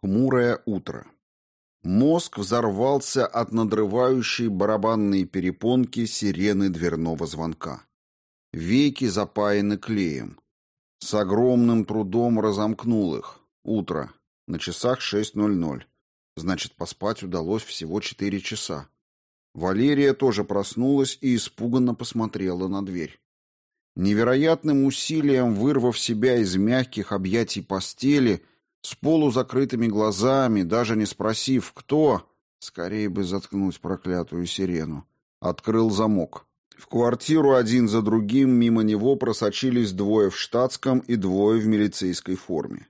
Хмурое утро. Мозг взорвался от надрывающей барабанные перепонки сирены дверного звонка. Веки запаяны клеем. С огромным трудом разомкнул их. Утро. На часах 6.00. Значит, поспать удалось всего 4 часа. Валерия тоже проснулась и испуганно посмотрела на дверь. Невероятным усилием вырвав себя из мягких объятий постели, с полузакрытыми глазами, даже не спросив, кто, скорее бы заткнуть проклятую сирену, открыл замок. В квартиру один за другим мимо него просочились двое в штатском и двое в милицейской форме.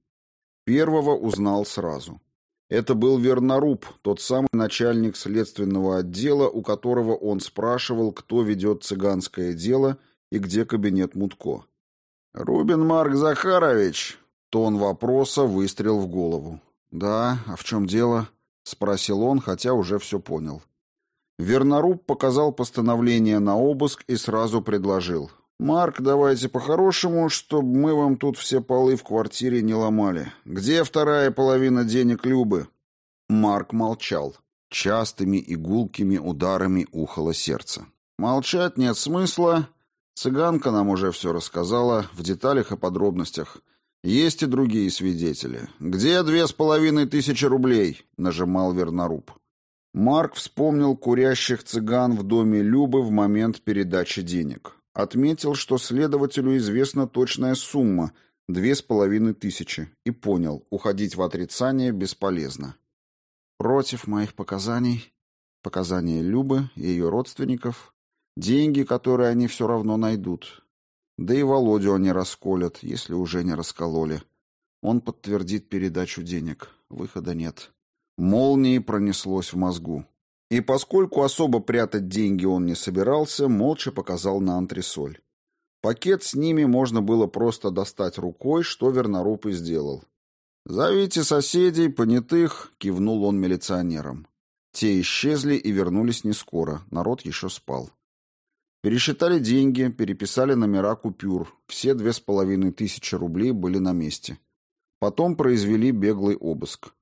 Первого узнал сразу. Это был Верноруб, тот самый начальник следственного отдела, у которого он спрашивал, кто ведет цыганское дело и где кабинет Мутко. «Рубин Марк Захарович!» Тон вопроса выстрел в голову. «Да, а в чем дело?» — спросил он, хотя уже все понял. Верноруб показал постановление на обыск и сразу предложил. «Марк, давайте по-хорошему, чтобы мы вам тут все полы в квартире не ломали. Где вторая половина денег Любы?» Марк молчал. Частыми игулкими ударами ухало сердце. «Молчать нет смысла. Цыганка нам уже все рассказала, в деталях и подробностях. Есть и другие свидетели. Где две с половиной тысячи рублей?» — нажимал Верноруб. Марк вспомнил курящих цыган в доме Любы в момент передачи денег. Отметил, что следователю известна точная сумма – две с половиной тысячи, и понял, уходить в отрицание бесполезно. Против моих показаний, показания Любы и ее родственников, деньги, которые они все равно найдут. Да и Володю они расколят, если уже не раскололи. Он подтвердит передачу денег. Выхода нет. Молнией пронеслось в мозгу. И поскольку особо прятать деньги он не собирался, молча показал на антресоль. Пакет с ними можно было просто достать рукой, что Верноруб и сделал. «Зовите соседей, понятых», — кивнул он милиционерам. Те исчезли и вернулись не скоро, народ еще спал. Пересчитали деньги, переписали номера купюр, все две с половиной тысячи рублей были на месте. Потом произвели беглый обыск.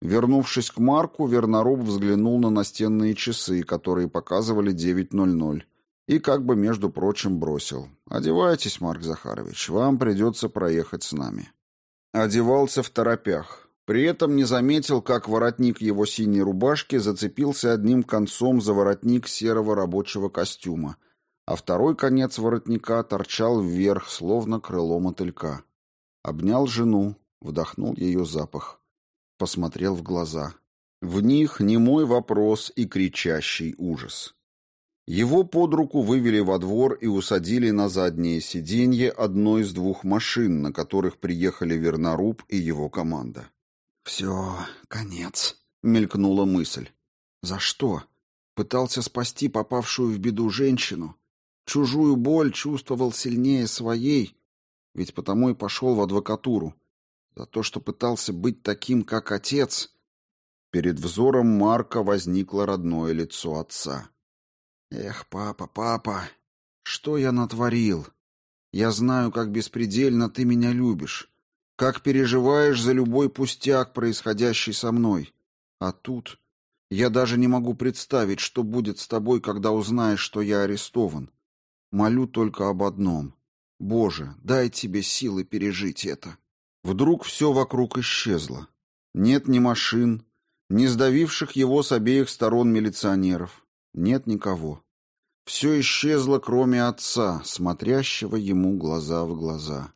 Вернувшись к Марку, Верноруб взглянул на настенные часы, которые показывали 9.00, и как бы, между прочим, бросил. «Одевайтесь, Марк Захарович, вам придется проехать с нами». Одевался в торопях. При этом не заметил, как воротник его синей рубашки зацепился одним концом за воротник серого рабочего костюма, а второй конец воротника торчал вверх, словно крыло мотылька. Обнял жену, вдохнул ее запах посмотрел в глаза. В них немой вопрос и кричащий ужас. Его под руку вывели во двор и усадили на заднее сиденье одной из двух машин, на которых приехали Верноруб и его команда. «Все, конец», — мелькнула мысль. «За что? Пытался спасти попавшую в беду женщину? Чужую боль чувствовал сильнее своей? Ведь потому и пошел в адвокатуру. За то, что пытался быть таким, как отец. Перед взором Марка возникло родное лицо отца. Эх, папа, папа, что я натворил? Я знаю, как беспредельно ты меня любишь, как переживаешь за любой пустяк, происходящий со мной. А тут я даже не могу представить, что будет с тобой, когда узнаешь, что я арестован. Молю только об одном. Боже, дай тебе силы пережить это. Вдруг все вокруг исчезло. Нет ни машин, ни сдавивших его с обеих сторон милиционеров. Нет никого. Все исчезло, кроме отца, смотрящего ему глаза в глаза.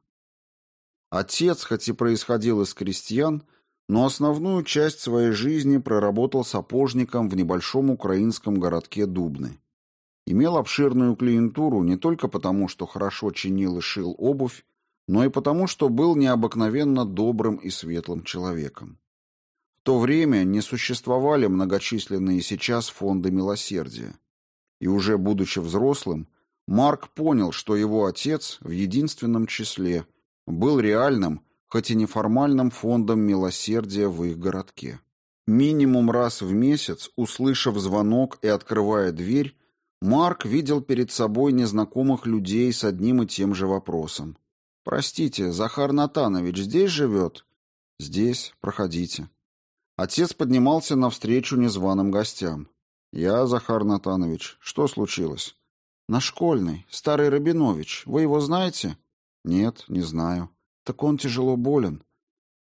Отец, хоть и происходил из крестьян, но основную часть своей жизни проработал сапожником в небольшом украинском городке Дубны. Имел обширную клиентуру не только потому, что хорошо чинил и шил обувь, но и потому, что был необыкновенно добрым и светлым человеком. В то время не существовали многочисленные сейчас фонды милосердия. И уже будучи взрослым, Марк понял, что его отец в единственном числе был реальным, хоть и неформальным фондом милосердия в их городке. Минимум раз в месяц, услышав звонок и открывая дверь, Марк видел перед собой незнакомых людей с одним и тем же вопросом. «Простите, Захар Натанович здесь живет?» «Здесь. Проходите». Отец поднимался навстречу незваным гостям. «Я, Захар Натанович, что случилось?» «На школьной, старый Рабинович. Вы его знаете?» «Нет, не знаю». «Так он тяжело болен.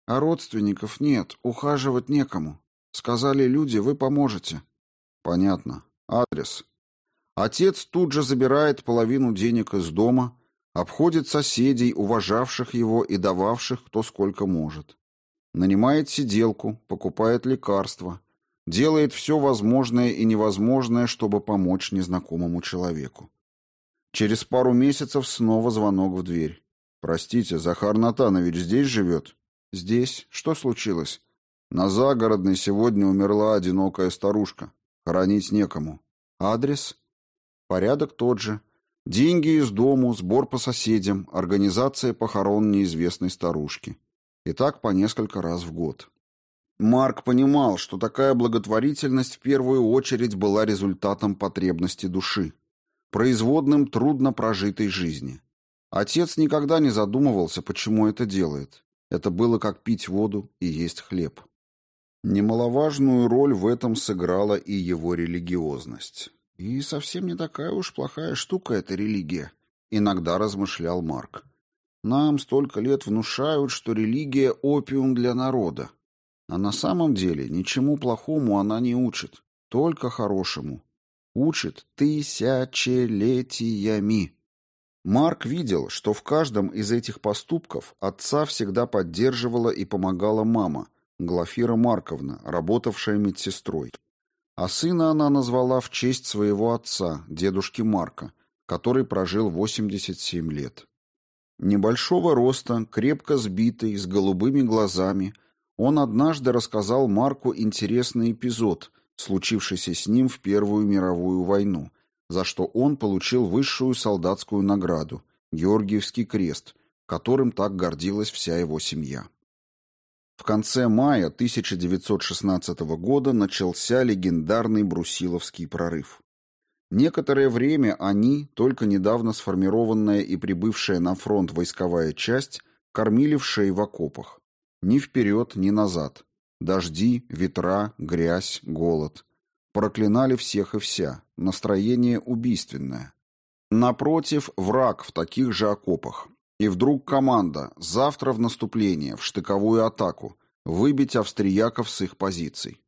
А родственников нет, ухаживать некому. Сказали люди, вы поможете». «Понятно. Адрес». Отец тут же забирает половину денег из дома, обходит соседей, уважавших его и дававших кто сколько может. Нанимает сиделку, покупает лекарства, делает все возможное и невозможное, чтобы помочь незнакомому человеку. Через пару месяцев снова звонок в дверь. «Простите, Захар Натанович здесь живет?» «Здесь. Что случилось?» «На загородной сегодня умерла одинокая старушка. Хоронить некому. Адрес?» «Порядок тот же. Деньги из дому, сбор по соседям, организация похорон неизвестной старушки. И так по несколько раз в год. Марк понимал, что такая благотворительность в первую очередь была результатом потребности души, производным трудно прожитой жизни. Отец никогда не задумывался, почему это делает. Это было как пить воду и есть хлеб. Немаловажную роль в этом сыграла и его религиозность. И совсем не такая уж плохая штука эта религия, иногда размышлял Марк. Нам столько лет внушают, что религия — опиум для народа. А на самом деле ничему плохому она не учит, только хорошему. Учит тысячелетиями. Марк видел, что в каждом из этих поступков отца всегда поддерживала и помогала мама, Глафира Марковна, работавшая медсестрой. А сына она назвала в честь своего отца, дедушки Марка, который прожил 87 лет. Небольшого роста, крепко сбитый, с голубыми глазами, он однажды рассказал Марку интересный эпизод, случившийся с ним в Первую мировую войну, за что он получил высшую солдатскую награду – Георгиевский крест, которым так гордилась вся его семья. В конце мая 1916 года начался легендарный Брусиловский прорыв. Некоторое время они, только недавно сформированная и прибывшая на фронт войсковая часть, кормили в шее в окопах. Ни вперед, ни назад. Дожди, ветра, грязь, голод. Проклинали всех и вся. Настроение убийственное. Напротив, враг в таких же окопах. И вдруг команда «Завтра в наступление, в штыковую атаку», выбить австрияков с их позиций.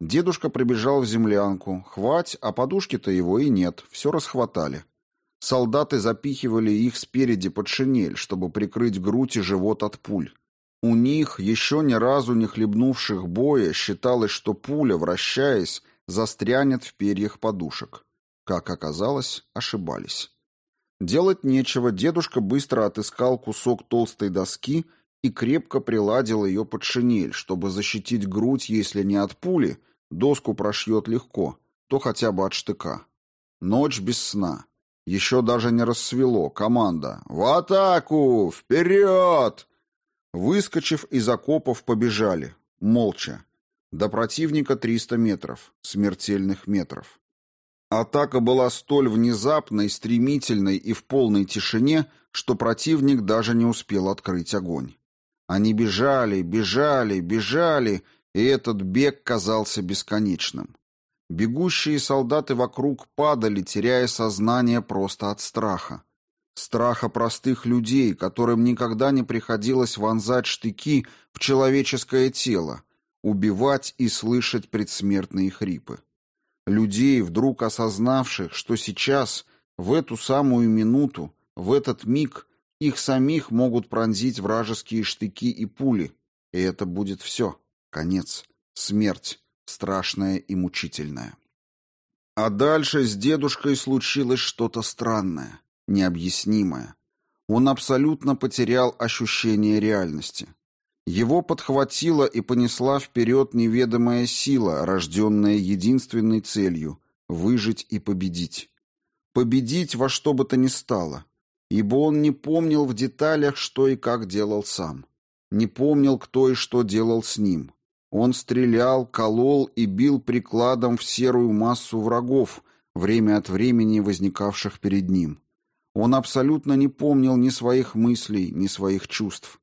Дедушка прибежал в землянку. Хвать, а подушки-то его и нет, все расхватали. Солдаты запихивали их спереди под шинель, чтобы прикрыть грудь и живот от пуль. У них, еще ни разу не хлебнувших боя, считалось, что пуля, вращаясь, застрянет в перьях подушек. Как оказалось, ошибались. Делать нечего, дедушка быстро отыскал кусок толстой доски и крепко приладил ее под шинель, чтобы защитить грудь, если не от пули, доску прошьет легко, то хотя бы от штыка. Ночь без сна. Еще даже не рассвело. Команда «В атаку! Вперед!» Выскочив из окопов, побежали. Молча. До противника 300 метров. Смертельных метров. Атака была столь внезапной, стремительной и в полной тишине, что противник даже не успел открыть огонь. Они бежали, бежали, бежали, и этот бег казался бесконечным. Бегущие солдаты вокруг падали, теряя сознание просто от страха. Страха простых людей, которым никогда не приходилось вонзать штыки в человеческое тело, убивать и слышать предсмертные хрипы людей, вдруг осознавших, что сейчас, в эту самую минуту, в этот миг, их самих могут пронзить вражеские штыки и пули, и это будет все, конец, смерть, страшная и мучительная. А дальше с дедушкой случилось что-то странное, необъяснимое. Он абсолютно потерял ощущение реальности. Его подхватила и понесла вперед неведомая сила, рожденная единственной целью — выжить и победить. Победить во что бы то ни стало, ибо он не помнил в деталях, что и как делал сам. Не помнил, кто и что делал с ним. Он стрелял, колол и бил прикладом в серую массу врагов, время от времени возникавших перед ним. Он абсолютно не помнил ни своих мыслей, ни своих чувств.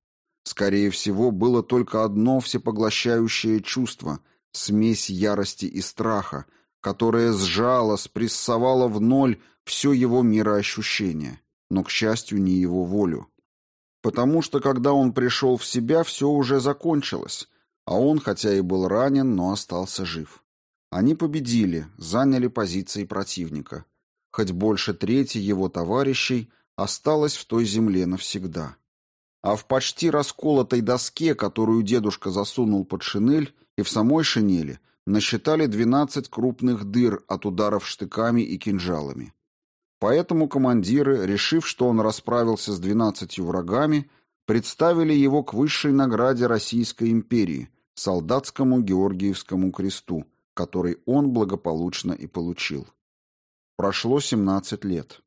Скорее всего, было только одно всепоглощающее чувство — смесь ярости и страха, которое сжало, спрессовало в ноль все его мироощущение, но, к счастью, не его волю. Потому что, когда он пришел в себя, все уже закончилось, а он, хотя и был ранен, но остался жив. Они победили, заняли позиции противника. Хоть больше трети его товарищей осталось в той земле навсегда. А в почти расколотой доске, которую дедушка засунул под шинель, и в самой шинели, насчитали 12 крупных дыр от ударов штыками и кинжалами. Поэтому командиры, решив, что он расправился с двенадцатью врагами, представили его к высшей награде Российской империи – солдатскому Георгиевскому кресту, который он благополучно и получил. Прошло 17 лет.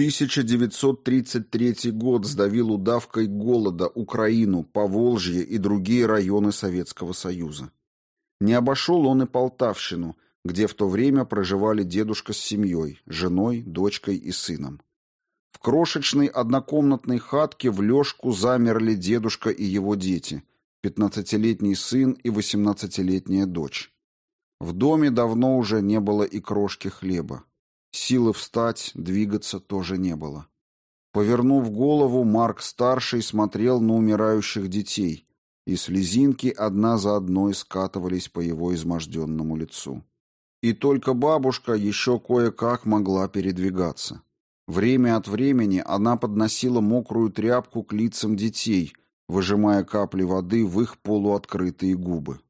1933 год сдавил удавкой голода Украину, Поволжье и другие районы Советского Союза. Не обошел он и Полтавщину – где в то время проживали дедушка с семьей, женой, дочкой и сыном. В крошечной однокомнатной хатке в лёжку замерли дедушка и его дети, пятнадцатилетний сын и восемнадцатилетняя дочь. В доме давно уже не было и крошки хлеба. Силы встать, двигаться тоже не было. Повернув голову, Марк-старший смотрел на умирающих детей, и слезинки одна за одной скатывались по его изможденному лицу. И только бабушка еще кое-как могла передвигаться. Время от времени она подносила мокрую тряпку к лицам детей, выжимая капли воды в их полуоткрытые губы.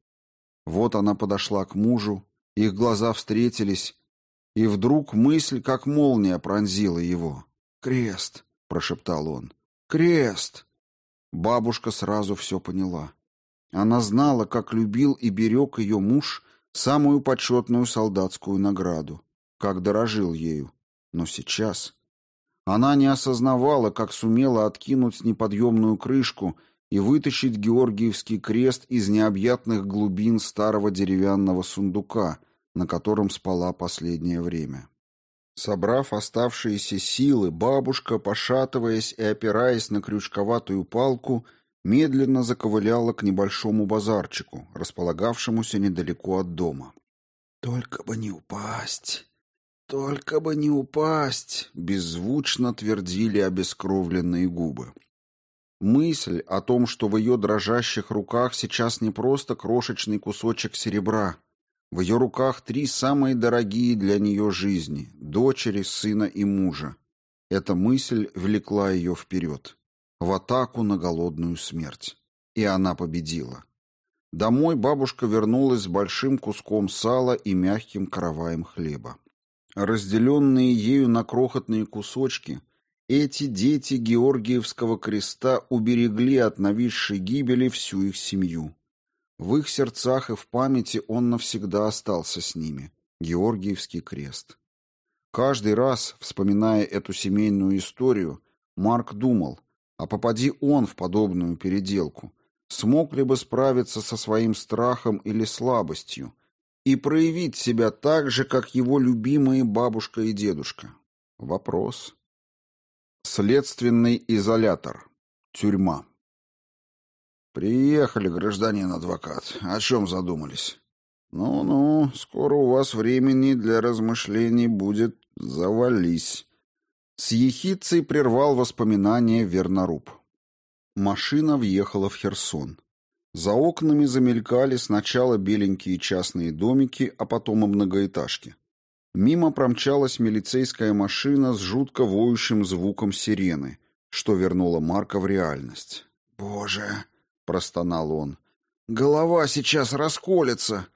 Вот она подошла к мужу, их глаза встретились, и вдруг мысль, как молния, пронзила его. «Крест!» — прошептал он. «Крест!» Бабушка сразу все поняла. Она знала, как любил и берег ее муж самую почетную солдатскую награду, как дорожил ею. Но сейчас она не осознавала, как сумела откинуть неподъемную крышку и вытащить Георгиевский крест из необъятных глубин старого деревянного сундука, на котором спала последнее время. Собрав оставшиеся силы, бабушка, пошатываясь и опираясь на крючковатую палку, медленно заковыляла к небольшому базарчику, располагавшемуся недалеко от дома. «Только бы не упасть! Только бы не упасть!» — беззвучно твердили обескровленные губы. Мысль о том, что в ее дрожащих руках сейчас не просто крошечный кусочек серебра, в ее руках три самые дорогие для нее жизни — дочери, сына и мужа. Эта мысль влекла ее вперед в атаку на голодную смерть. И она победила. Домой бабушка вернулась с большим куском сала и мягким караваем хлеба. Разделенные ею на крохотные кусочки, эти дети Георгиевского креста уберегли от нависшей гибели всю их семью. В их сердцах и в памяти он навсегда остался с ними. Георгиевский крест. Каждый раз, вспоминая эту семейную историю, Марк думал, а попади он в подобную переделку, смог ли бы справиться со своим страхом или слабостью и проявить себя так же, как его любимые бабушка и дедушка? Вопрос. Следственный изолятор. Тюрьма. «Приехали, гражданин адвокат. О чем задумались?» «Ну-ну, скоро у вас времени для размышлений будет. Завались». С ехицей прервал воспоминания Верноруб. Машина въехала в Херсон. За окнами замелькали сначала беленькие частные домики, а потом и многоэтажки. Мимо промчалась милицейская машина с жутко воющим звуком сирены, что вернуло Марка в реальность. «Боже!» — простонал он. «Голова сейчас расколется!»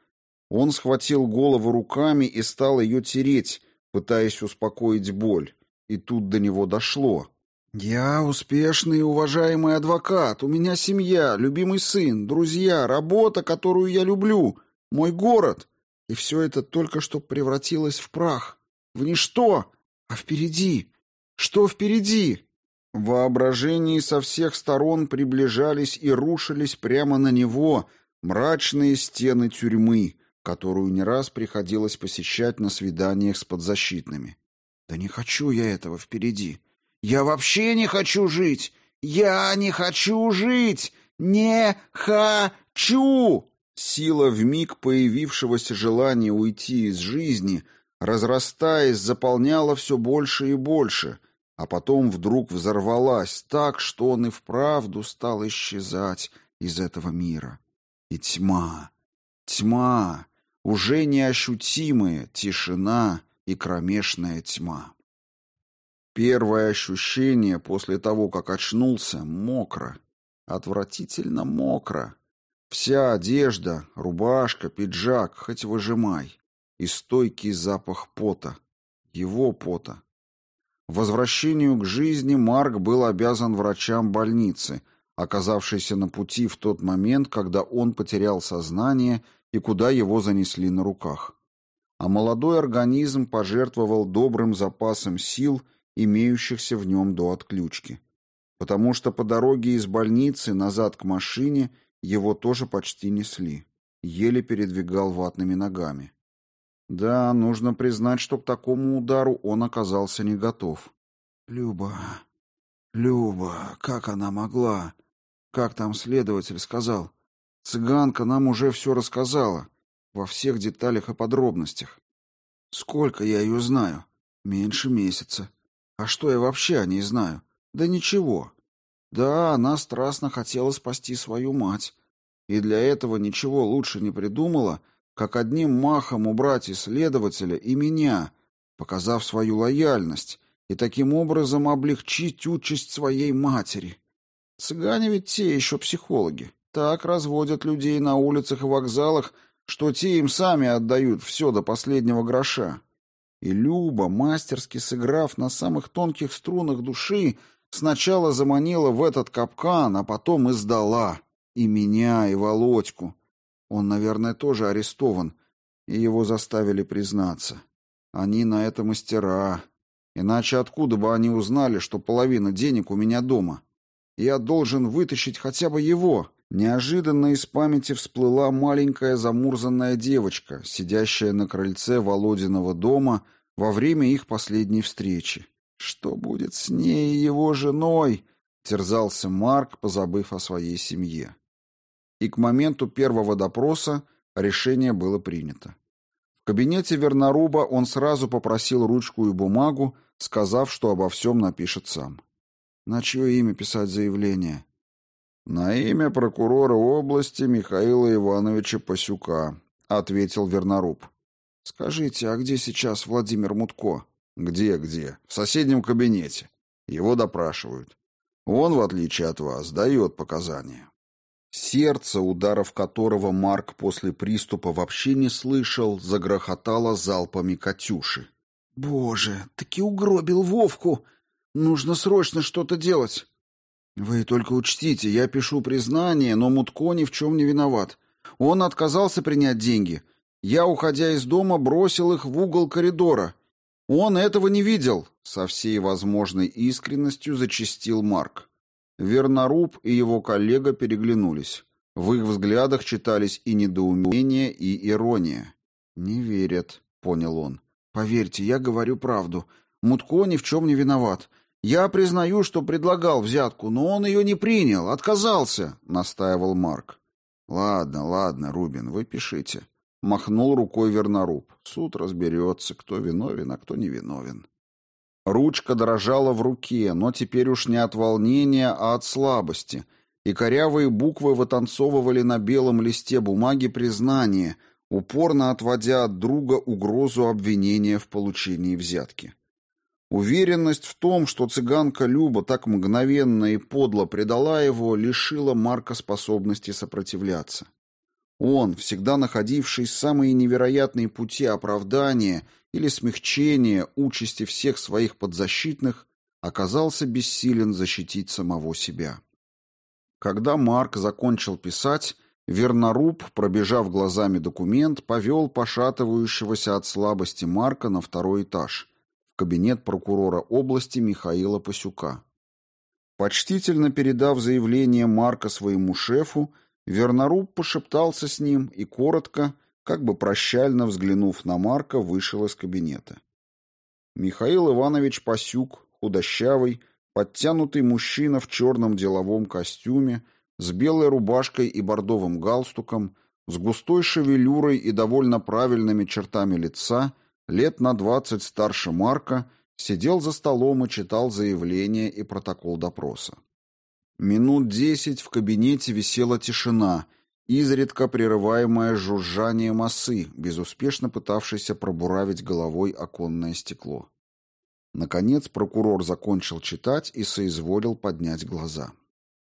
Он схватил голову руками и стал ее тереть, пытаясь успокоить боль. И тут до него дошло. «Я успешный и уважаемый адвокат, у меня семья, любимый сын, друзья, работа, которую я люблю, мой город. И все это только что превратилось в прах, в ничто. А впереди? Что впереди?» В воображении со всех сторон приближались и рушились прямо на него мрачные стены тюрьмы, которую не раз приходилось посещать на свиданиях с подзащитными. Да не хочу я этого впереди. Я вообще не хочу жить. «Я не хочу жить! Не хочу!» Сила вмиг появившегося желания уйти из жизни, разрастаясь, заполняла все больше и больше, а потом вдруг взорвалась так, что он и вправду стал исчезать из этого мира. И тьма, тьма, уже неощутимая тишина и кромешная тьма. Первое ощущение после того, как очнулся, мокро, отвратительно мокро. Вся одежда, рубашка, пиджак, хоть выжимай. И стойкий запах пота. Его пота. Возвращению к жизни Марк был обязан врачам больницы, оказавшейся на пути в тот момент, когда он потерял сознание и куда его занесли на руках. А молодой организм пожертвовал добрым запасом сил, имеющихся в нем до отключки. Потому что по дороге из больницы назад к машине его тоже почти несли. Еле передвигал ватными ногами. Да, нужно признать, что к такому удару он оказался не готов. «Люба, Люба, как она могла? Как там следователь сказал? Цыганка нам уже все рассказала, во всех деталях и подробностях. Сколько я ее знаю? Меньше месяца. А что я вообще о ней знаю? Да ничего. Да, она страстно хотела спасти свою мать. И для этого ничего лучше не придумала, как одним махом убрать и следователя, и меня, показав свою лояльность, и таким образом облегчить участь своей матери. Цыгане ведь те еще психологи. Так разводят людей на улицах и вокзалах, что те им сами отдают все до последнего гроша. И Люба, мастерски сыграв на самых тонких струнах души, сначала заманила в этот капкан, а потом и сдала. И меня, и Володьку. Он, наверное, тоже арестован, и его заставили признаться. Они на это мастера. Иначе откуда бы они узнали, что половина денег у меня дома? Я должен вытащить хотя бы его. Неожиданно из памяти всплыла маленькая замурзанная девочка, сидящая на крыльце Володиного дома во время их последней встречи. «Что будет с ней и его женой?» — терзался Марк, позабыв о своей семье. И к моменту первого допроса решение было принято. В кабинете Верноруба он сразу попросил ручку и бумагу, сказав, что обо всем напишет сам. «На чье имя писать заявление?» «На имя прокурора области Михаила Ивановича Пасюка», — ответил Верноруб. «Скажите, а где сейчас Владимир Мутко?» «Где, где? В соседнем кабинете. Его допрашивают. Он, в отличие от вас, дает показания». Сердце, ударов которого Марк после приступа вообще не слышал, загрохотало залпами «Катюши». «Боже, таки угробил Вовку! Нужно срочно что-то делать!» «Вы только учтите, я пишу признание, но Мутко ни в чем не виноват. Он отказался принять деньги. Я, уходя из дома, бросил их в угол коридора. Он этого не видел», — со всей возможной искренностью зачистил Марк. Верноруб и его коллега переглянулись. В их взглядах читались и недоумение, и ирония. «Не верят», — понял он. «Поверьте, я говорю правду. Мутко ни в чем не виноват. «Я признаю, что предлагал взятку, но он ее не принял, отказался», — настаивал Марк. «Ладно, ладно, Рубин, вы пишите», — махнул рукой Верноруб. «Суд разберется, кто виновен, а кто не виновен». Ручка дрожала в руке, но теперь уж не от волнения, а от слабости, и корявые буквы вытанцовывали на белом листе бумаги признание, упорно отводя от друга угрозу обвинения в получении взятки. Уверенность в том, что цыганка Люба так мгновенно и подло предала его, лишила Марка способности сопротивляться. Он, всегда находивший самые невероятные пути оправдания или смягчения участи всех своих подзащитных, оказался бессилен защитить самого себя. Когда Марк закончил писать, Верноруб, пробежав глазами документ, повел пошатывающегося от слабости Марка на второй этаж – кабинет прокурора области Михаила Пасюка. Почтительно передав заявление Марка своему шефу, Верноруб пошептался с ним и коротко, как бы прощально взглянув на Марка, вышел из кабинета. Михаил Иванович Пасюк, худощавый, Подтянутый мужчина в черном деловом костюме, с белой рубашкой и бордовым галстуком, с густой шевелюрой и довольно правильными чертами лица, лет на двадцать старше Марка, сидел за столом и читал заявление и протокол допроса. Минут десять в кабинете висела тишина, изредка прерываемая жужжанием осы, безуспешно пытавшейся пробуравить головой оконное стекло. Наконец прокурор закончил читать и соизволил поднять глаза.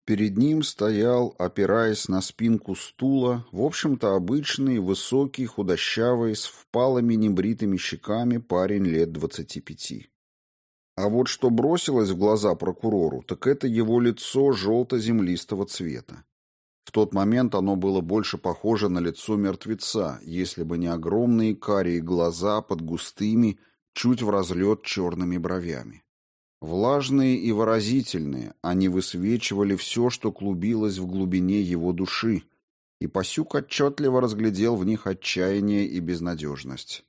Перед ним стоял, опираясь на спинку стула, в общем-то обычный, высокий, худощавый, с впалыми небритыми щеками парень лет двадцати пяти. А вот что бросилось в глаза прокурору, так это его лицо желто-землистого цвета. В тот момент оно было больше похоже на лицо мертвеца, если бы не огромные карие глаза под густыми, чуть в разлет черными бровями. Влажные и выразительные, они высвечивали все, что клубилось в глубине его души, и Пасюк отчетливо разглядел в них отчаяние и безнадежность.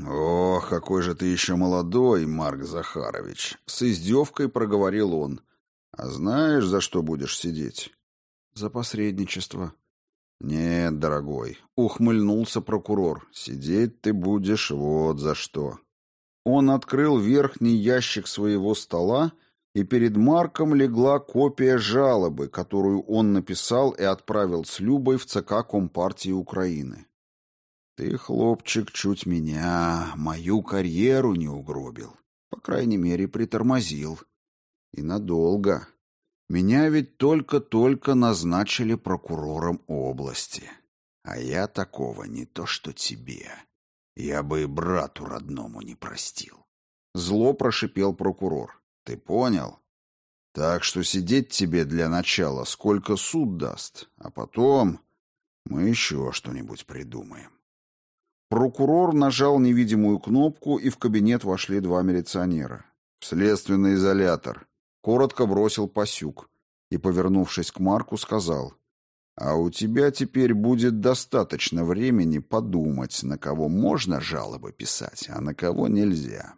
«Ох, какой же ты еще молодой, Марк Захарович!» — с издевкой проговорил он. «А знаешь, за что будешь сидеть?» «За посредничество», «Нет, дорогой», — ухмыльнулся прокурор, — «сидеть ты будешь вот за что». Он открыл верхний ящик своего стола, и перед Марком легла копия жалобы, которую он написал и отправил с Любой в ЦК Компартии Украины. «Ты, хлопчик, чуть меня, мою карьеру не угробил, по крайней мере, притормозил. И надолго». Меня ведь только-только назначили прокурором области. А я такого не то что тебе. Я бы и брату родному не простил. Зло прошипел прокурор. Ты понял? Так что сидеть тебе для начала сколько суд даст, а потом мы еще что-нибудь придумаем. Прокурор нажал невидимую кнопку, и в кабинет вошли два милиционера. В следственный изолятор, коротко бросил Пасюк и, повернувшись к Марку, сказал, «А у тебя теперь будет достаточно времени подумать, на кого можно жалобы писать, а на кого нельзя.